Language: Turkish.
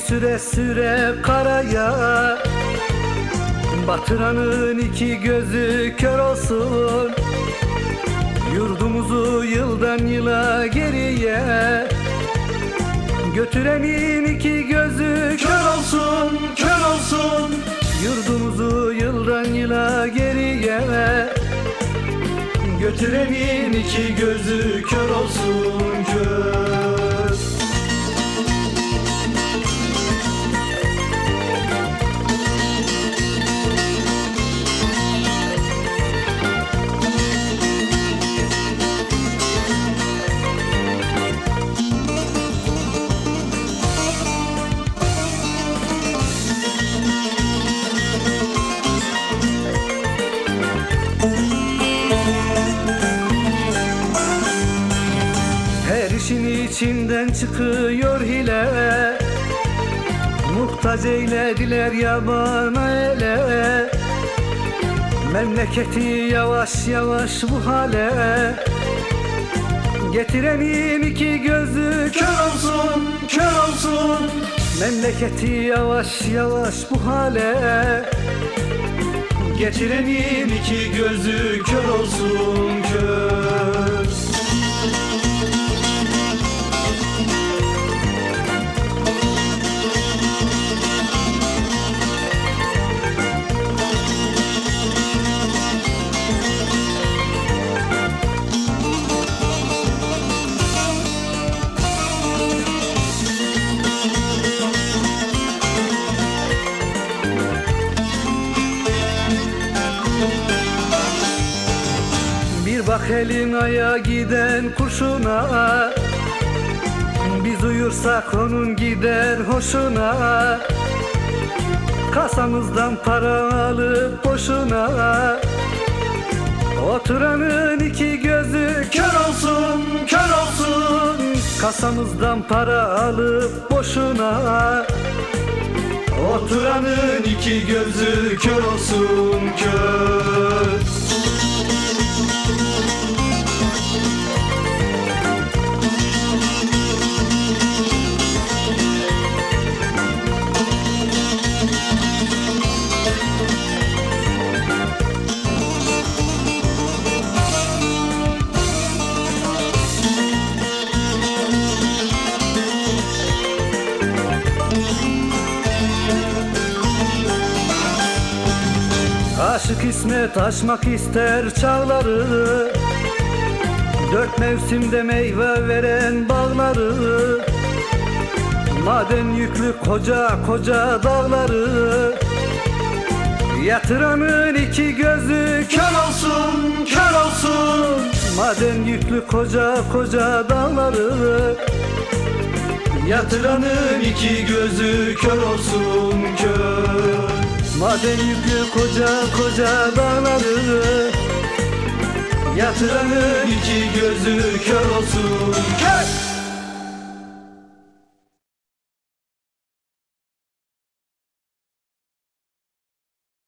süre süre karaya. Batıranın iki gözü kör olsun. Yurdumuzu yıldan yıla geriye. Götürenin iki gözü kör olsun, kör olsun. Yurdumuzu yıldan yıla geriye. Götürenin iki gözü kör olsun, kör içinden çıkıyor hile. Muhtaç eylediler yabana ele. Memleketi yavaş yavaş bu hale. Getirenin iki gözü kör olsun, kör olsun. Memleketi yavaş yavaş bu hale. Getirenin iki gözü kör olsun, kör Bir bak elin aya giden kurşuna Biz uyursak onun gider hoşuna. Kasamızdan para alıp boşuna Oturanın iki gözü kör olsun, kör olsun. Kasamızdan para alıp boşuna Oturanın iki gözü kör olsun, kör Aşık İsmet aşmak ister çağları. Dört mevsimde meyve veren bağları. Maden yüklü koca koca dağları. Yatıranın iki gözü kör olsun, kör olsun. Maden yüklü koca koca dağları. Yatıranın iki gözü kör olsun, kör Maden yüklü koca koca dağları Yatıranın iki gözü kör olsun Kör!